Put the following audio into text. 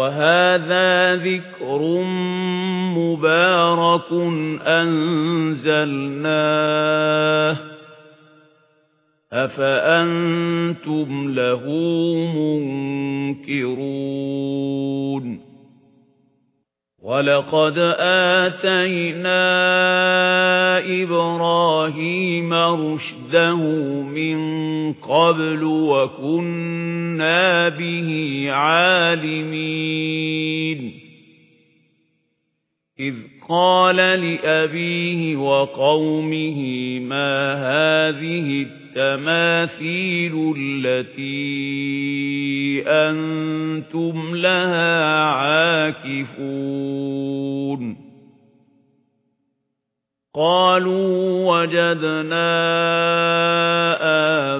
وَهَذَا ذِكْرٌ مُبَارَكٌ أَنزَلْنَاهُ أَفَأَنتُمْ لَهُ مُنكِرُونَ وَلَقَدْ آتَيْنَا إِبْرَاهِيمَ رُشْدَهُ مِنْ قَبْلُ وَكُنَّا بِهِ عَالِمِينَ إِذْ قَالَ لِأَبِيهِ وَقَوْمِهِ مَا هَذِهِ التَّمَاثِيلُ الَّتِي أَنْتُمْ لَهَا عَاكِفُونَ. قَالُوا وَجَدْنَا آبَاءَنَا